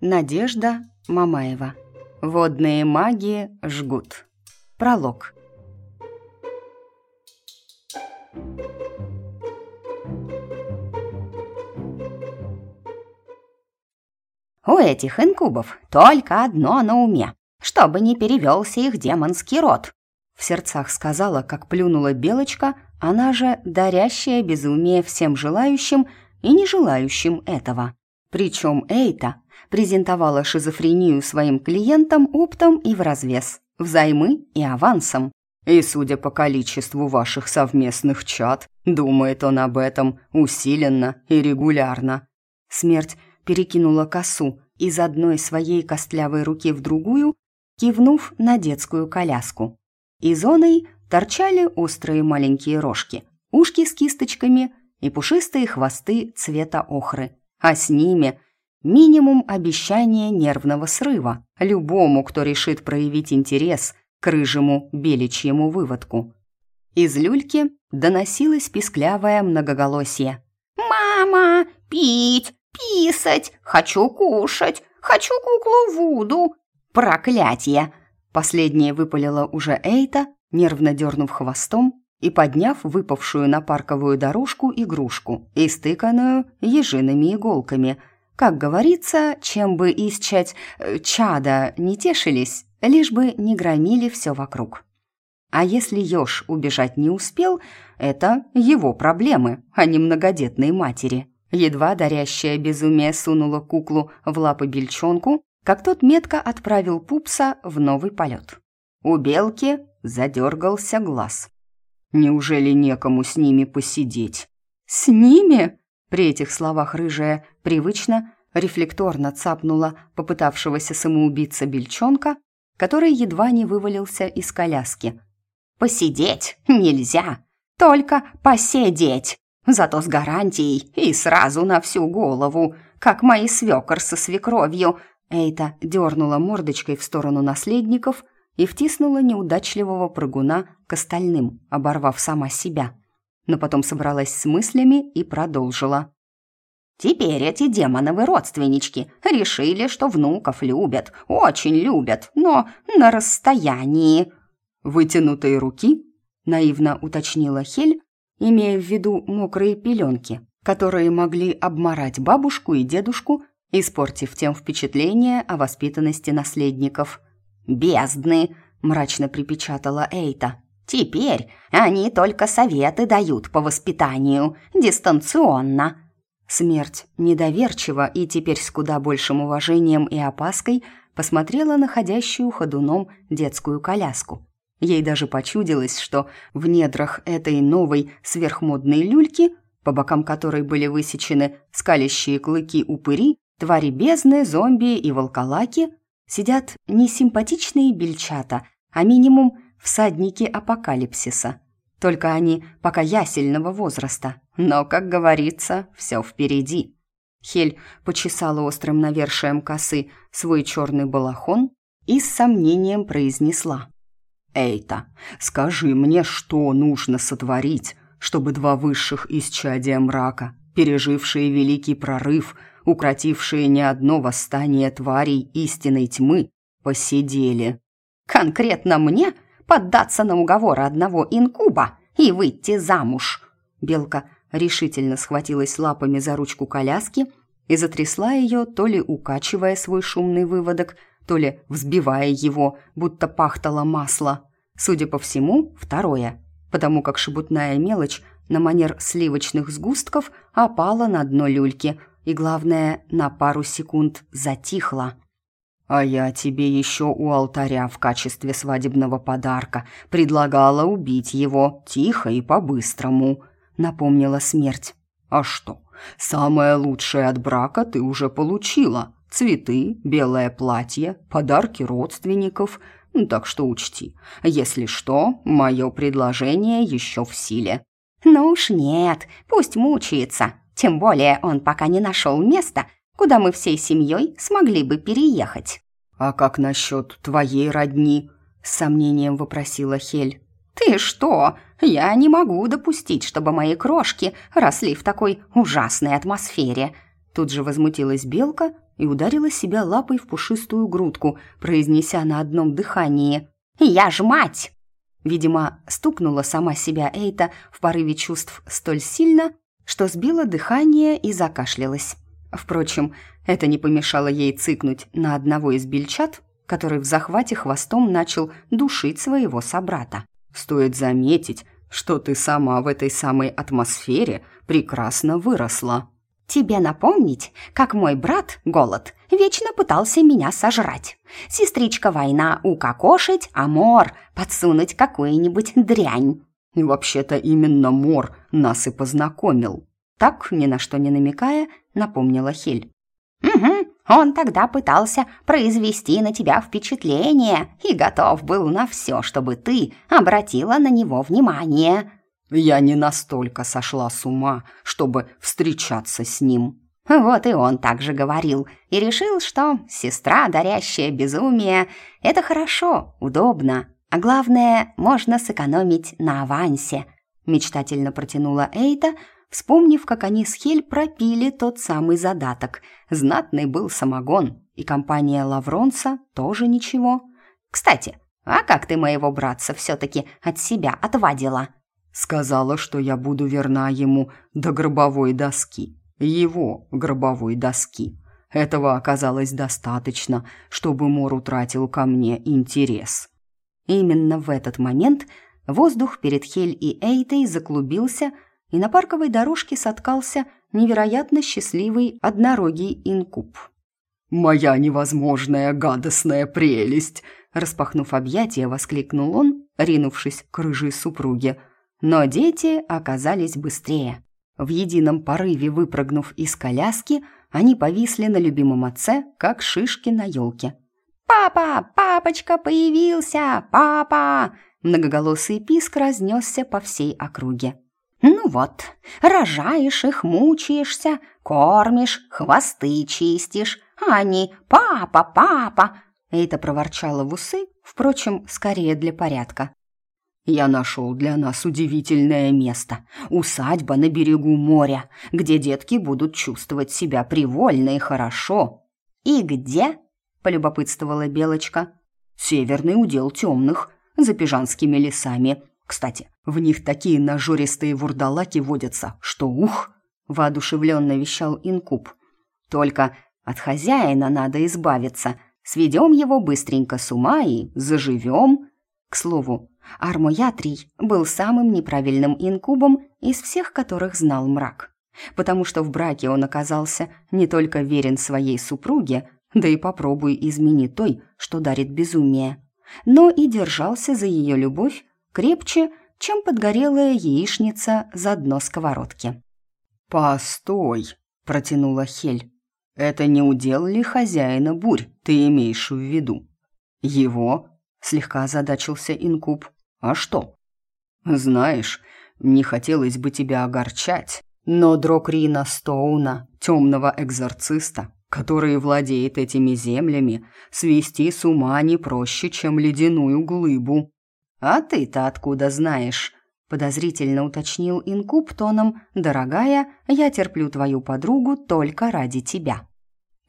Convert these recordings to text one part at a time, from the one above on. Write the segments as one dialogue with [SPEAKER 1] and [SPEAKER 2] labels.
[SPEAKER 1] Надежда Мамаева. Водные маги жгут. Пролог.
[SPEAKER 2] У этих инкубов только одно на уме, чтобы не перевелся их демонский род.
[SPEAKER 1] В сердцах сказала, как плюнула белочка, она же дарящая безумие всем желающим и не желающим этого. Причем Эйта презентовала шизофрению своим клиентам оптом и в развес, взаймы и авансом. И, судя по количеству ваших совместных чат, думает он об этом усиленно и регулярно. Смерть перекинула косу из одной своей костлявой руки в другую, кивнув на детскую коляску. И зоной торчали острые маленькие рожки, ушки с кисточками и пушистые хвосты цвета охры, а с ними минимум обещания нервного срыва любому, кто решит проявить интерес к рыжему беличьему выводку. Из люльки доносилось писклявое многоголосие.
[SPEAKER 2] «Мама, пить! писать, хочу кушать, хочу куклу Вуду. Проклятие!»
[SPEAKER 1] Последнее выпалила уже Эйта, нервно дернув хвостом и подняв выпавшую на парковую дорожку игрушку, истыканную ежиными иголками. Как говорится, чем бы исчать э, чада не тешились, лишь бы не громили все вокруг. А если еж убежать не успел, это его проблемы, а не многодетной матери. Едва дарящая безумие сунула куклу в лапы бельчонку, как тот метко отправил пупса в новый полет. У белки задергался глаз. «Неужели некому с ними посидеть?» «С ними?» При этих словах рыжая привычно, рефлекторно цапнула попытавшегося самоубиться бельчонка, который едва не вывалился из коляски.
[SPEAKER 2] «Посидеть нельзя, только посидеть!» Зато с гарантией и сразу на всю голову, как мои свекор со свекровью.
[SPEAKER 1] Эйта дернула мордочкой в сторону наследников и втиснула неудачливого прыгуна к остальным, оборвав сама себя. Но потом собралась с мыслями и продолжила.
[SPEAKER 2] Теперь эти демоновы родственнички решили, что внуков любят, очень любят, но на расстоянии.
[SPEAKER 1] «Вытянутые руки?» — наивно уточнила Хель, имея в виду мокрые пеленки, которые могли обморать бабушку и дедушку, испортив тем впечатление о воспитанности наследников.
[SPEAKER 2] «Бездны!» – мрачно припечатала Эйта. «Теперь они только советы дают по воспитанию, дистанционно».
[SPEAKER 1] Смерть недоверчиво и теперь с куда большим уважением и опаской посмотрела на ходящую ходуном детскую коляску. Ей даже почудилось, что в недрах этой новой сверхмодной люльки, по бокам которой были высечены скалящие клыки упыри, твари бездны, зомби и волколаки, сидят не симпатичные бельчата, а минимум всадники апокалипсиса. Только они пока ясельного возраста, но, как говорится, все впереди. Хель почесала острым навершием косы свой черный балахон и с сомнением произнесла. «Эйта, скажи мне, что нужно сотворить, чтобы два высших исчадия мрака, пережившие великий прорыв, укротившие не одно восстание тварей истинной тьмы, посидели?»
[SPEAKER 2] «Конкретно мне поддаться на уговоры одного инкуба и выйти замуж?»
[SPEAKER 1] Белка решительно схватилась лапами за ручку коляски и затрясла ее, то ли укачивая свой шумный выводок, то ли взбивая его, будто пахтало масло. Судя по всему, второе, потому как шебутная мелочь на манер сливочных сгустков опала на дно люльки и, главное, на пару секунд затихла. «А я тебе еще у алтаря в качестве свадебного подарка предлагала убить его тихо и по-быстрому», — напомнила смерть. «А что, самое лучшее от брака ты уже получила. Цветы, белое платье, подарки родственников. Так что учти, если что, мое предложение еще в силе».
[SPEAKER 2] «Ну уж нет, пусть мучается. Тем более он пока не нашел места, куда мы всей семьей смогли бы переехать».
[SPEAKER 1] «А как насчет твоей родни?» — с сомнением вопросила Хель.
[SPEAKER 2] «Ты что?» Я не могу допустить, чтобы мои крошки росли в такой ужасной атмосфере.
[SPEAKER 1] Тут же возмутилась белка и ударила себя лапой в пушистую грудку, произнеся на одном дыхании
[SPEAKER 2] «Я ж мать!».
[SPEAKER 1] Видимо, стукнула сама себя Эйта в порыве чувств столь сильно, что сбила дыхание и закашлялась. Впрочем, это не помешало ей цыкнуть на одного из бельчат, который в захвате хвостом начал душить своего собрата. «Стоит заметить, что ты сама в этой самой атмосфере прекрасно выросла».
[SPEAKER 2] «Тебе напомнить, как мой брат, Голод, вечно пытался меня сожрать. Сестричка война укокошить, а Мор подсунуть какую-нибудь дрянь».
[SPEAKER 1] И вообще-то именно Мор нас и познакомил. Так, ни на что не намекая, напомнила Хель.
[SPEAKER 2] «Угу, он тогда пытался произвести на тебя впечатление и готов был на все, чтобы ты обратила на него внимание».
[SPEAKER 1] «Я не настолько сошла с ума, чтобы встречаться с ним».
[SPEAKER 2] Вот и он также говорил и решил, что сестра, дарящая безумие, это хорошо, удобно, а главное, можно сэкономить на авансе. Мечтательно протянула Эйта, вспомнив, как они с Хель пропили тот самый задаток. Знатный был самогон, и компания Лавронца тоже ничего. «Кстати, а как ты моего братца все-таки от себя отвадила?»
[SPEAKER 1] «Сказала, что я буду верна ему до гробовой доски. Его гробовой доски. Этого оказалось достаточно, чтобы Мор утратил ко мне интерес». Именно в этот момент воздух перед Хель и Эйтой заклубился, и на парковой дорожке соткался невероятно счастливый однорогий инкуб. «Моя невозможная гадостная прелесть!» Распахнув объятия, воскликнул он, ринувшись к рыжей супруге. Но дети оказались быстрее. В едином порыве выпрыгнув из коляски, они повисли на любимом отце, как шишки на елке.
[SPEAKER 2] «Папа! Папочка появился! Папа!» Многоголосый писк разнесся по всей округе. «Ну вот, рожаешь их, мучаешься, кормишь, хвосты чистишь, а они «папа, папа!»
[SPEAKER 1] Это проворчала в усы, впрочем, скорее для порядка. «Я нашел для нас удивительное место. Усадьба на берегу моря, где детки будут чувствовать себя привольно и хорошо».
[SPEAKER 2] «И где?» – полюбопытствовала Белочка.
[SPEAKER 1] «Северный удел темных, за пижанскими лесами. Кстати, в них такие нажористые вурдалаки водятся, что ух!» — воодушевленно вещал инкуб. «Только от хозяина надо избавиться. Сведем его быстренько с ума и заживем». К слову, Армоятрий был самым неправильным инкубом из всех, которых знал мрак. Потому что в браке он оказался не только верен своей супруге, да и попробуй измени той, что дарит безумие, но и держался за ее любовь крепче, чем подгорелая яичница за дно сковородки. «Постой!» — протянула Хель. «Это не удел ли хозяина бурь, ты имеешь в виду?» «Его?» — слегка озадачился Инкуб. «А что?» «Знаешь, не хотелось бы тебя огорчать, но Дрокрина Стоуна, темного экзорциста, который владеет этими землями, свести с ума не проще, чем ледяную глыбу. «А ты-то откуда знаешь?» — подозрительно уточнил инкуб тоном «Дорогая, я терплю твою подругу только ради тебя».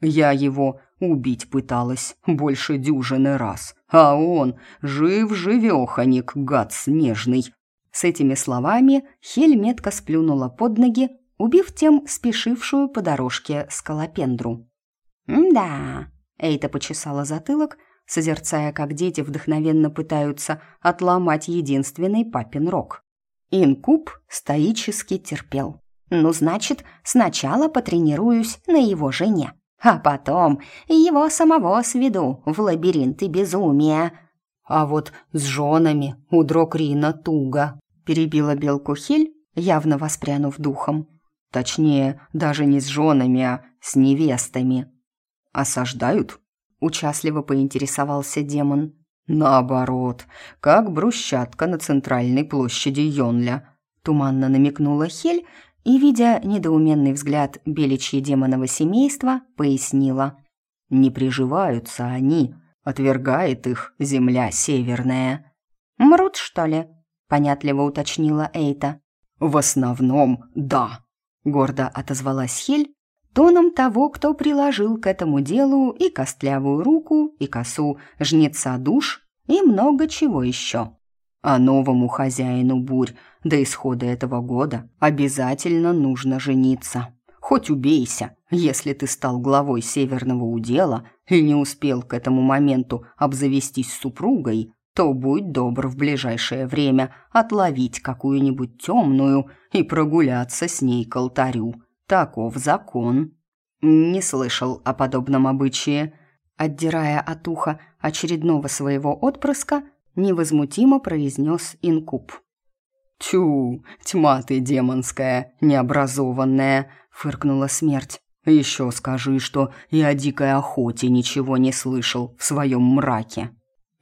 [SPEAKER 1] «Я его убить пыталась больше дюжины раз, а он жив-живеханик, гад снежный». С этими словами Хель метко сплюнула под ноги, убив тем спешившую по дорожке скалопендру.
[SPEAKER 2] «Да», —
[SPEAKER 1] Эйта почесала затылок, созерцая, как дети вдохновенно пытаются отломать единственный папин рог. Инкуб стоически терпел.
[SPEAKER 2] «Ну, значит, сначала потренируюсь на его жене, а потом его самого сведу в лабиринты безумия».
[SPEAKER 1] «А вот с женами у Дрокрина туго», — перебила белку Хель, явно воспрянув духом. Точнее, даже не с женами, а с невестами. «Осаждают?» Участливо поинтересовался демон. «Наоборот, как брусчатка на центральной площади Йонля», туманно намекнула Хель и, видя недоуменный взгляд беличьи демонового семейства, пояснила. «Не приживаются они, отвергает их земля северная».
[SPEAKER 2] «Мрут, что ли?»
[SPEAKER 1] понятливо уточнила Эйта.
[SPEAKER 3] «В основном, да», — гордо отозвалась Хель,
[SPEAKER 1] тоном того, кто приложил к этому делу и костлявую руку, и косу жнеца душ, и много чего еще. А новому хозяину бурь до исхода этого года обязательно нужно жениться. Хоть убейся, если ты стал главой северного удела и не успел к этому моменту обзавестись супругой, то будь добр в ближайшее время отловить какую-нибудь темную и прогуляться с ней к алтарю. Таков закон. Не слышал о подобном обычае. Отдирая от уха очередного своего отпрыска, невозмутимо произнес инкуб.
[SPEAKER 3] «Тю, тьма ты демонская, необразованная!» — фыркнула смерть. «Еще скажи, что и о дикой охоте ничего не слышал в своем мраке».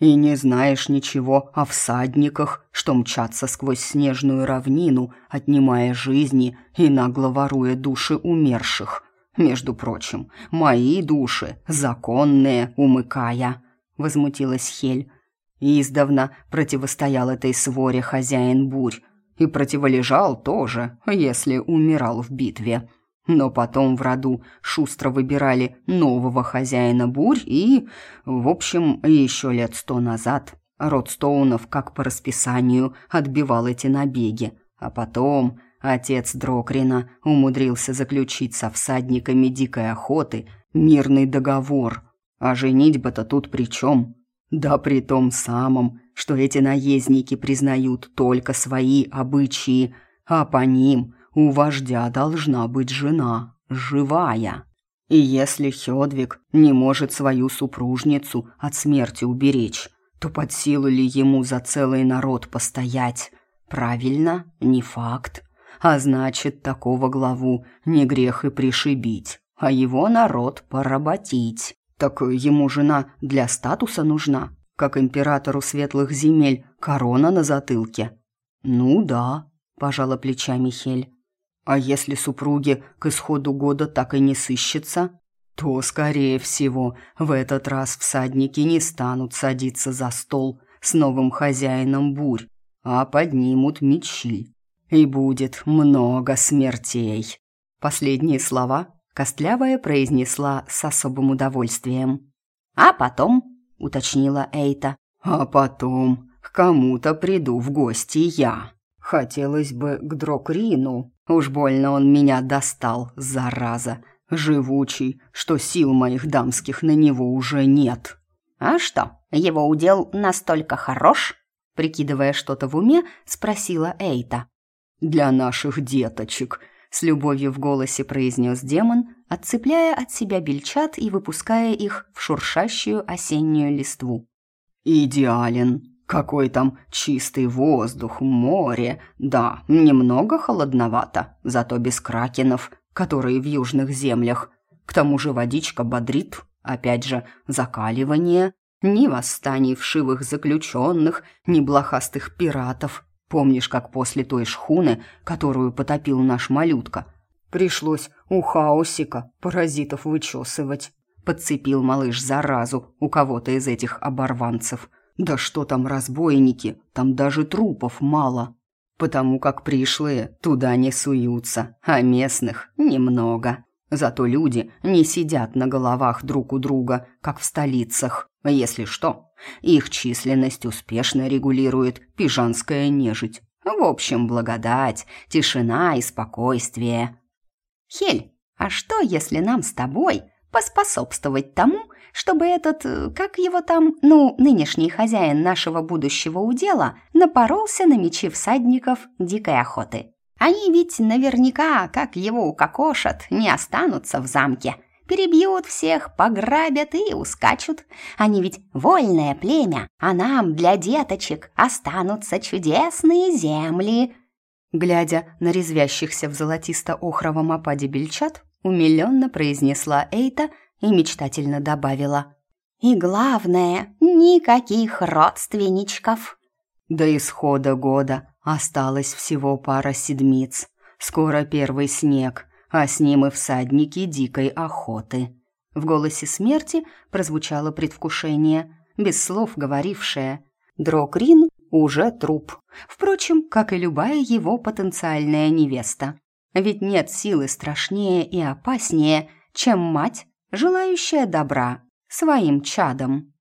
[SPEAKER 3] И не знаешь ничего о всадниках, что мчатся сквозь снежную равнину, отнимая жизни и нагло воруя души умерших. Между прочим, мои души, законные, умыкая, — возмутилась Хель. Издавна противостоял этой своре хозяин бурь, и противолежал тоже, если умирал в битве. Но потом в роду шустро выбирали нового хозяина бурь и, в общем, еще лет сто назад род Стоунов, как по расписанию, отбивал эти набеги. А потом отец Дрокрина умудрился заключить со всадниками дикой охоты мирный договор. А женитьба-то тут при чем? Да при том самом, что эти наездники признают только свои обычаи, а по ним – у вождя должна быть жена, живая. И если Хёдвиг не может свою супружницу от смерти уберечь, то под силу ли ему за целый народ постоять? Правильно, не факт. А значит, такого главу не грех и пришибить, а его народ поработить. Так ему жена для статуса нужна, как императору светлых земель корона на затылке. Ну да, пожала плечами Хель. А если супруги к исходу года так и не сыщется, то, скорее всего, в этот раз всадники не станут садиться за стол с новым хозяином бурь, а поднимут мечи. И будет много смертей. Последние слова Костлявая произнесла с особым удовольствием. «А потом?» — уточнила Эйта. «А потом к кому-то приду в гости я. Хотелось бы к Дрокрину, Уж больно он меня достал, зараза, живучий, что сил моих дамских на него уже нет. А что, его удел настолько хорош? Прикидывая что-то в уме, спросила Эйта. Для наших деточек, с любовью в голосе произнес демон, отцепляя от себя бельчат и выпуская их в шуршащую осеннюю листву. «Идеален!» Какой там чистый воздух, море. Да, немного холодновато, зато без кракенов, которые в южных землях. К тому же водичка бодрит, опять же, закаливание. Ни восстаний вшивых заключенных, ни блохастых пиратов. Помнишь, как после той шхуны, которую потопил наш малютка, пришлось у хаосика паразитов вычесывать? Подцепил малыш заразу у кого-то из этих оборванцев – да что там разбойники, там даже трупов мало. Потому как пришлые туда не суются, а местных немного. Зато люди не сидят на головах друг у друга, как в столицах. Если что, их численность успешно регулирует пижанская нежить. В общем, благодать, тишина и спокойствие. Хель, а что, если нам с тобой поспособствовать тому, чтобы этот, э, как его там, ну, нынешний хозяин нашего будущего удела, напоролся на мечи всадников дикой охоты. Они ведь наверняка, как его укокошат, не останутся в замке. Перебьют всех, пограбят и ускачут. Они ведь вольное племя, а нам, для деточек, останутся чудесные земли». Глядя на резвящихся в золотисто-охровом опаде бельчат, умиленно произнесла Эйта – и мечтательно добавила. «И главное, никаких родственничков!» До исхода года осталось всего пара седмиц. Скоро первый снег, а с ним и всадники дикой охоты. В голосе смерти прозвучало предвкушение, без слов говорившее. Дрокрин
[SPEAKER 1] уже труп. Впрочем, как и любая его потенциальная невеста. Ведь нет силы страшнее и опаснее, чем мать, желающая добра своим чадам.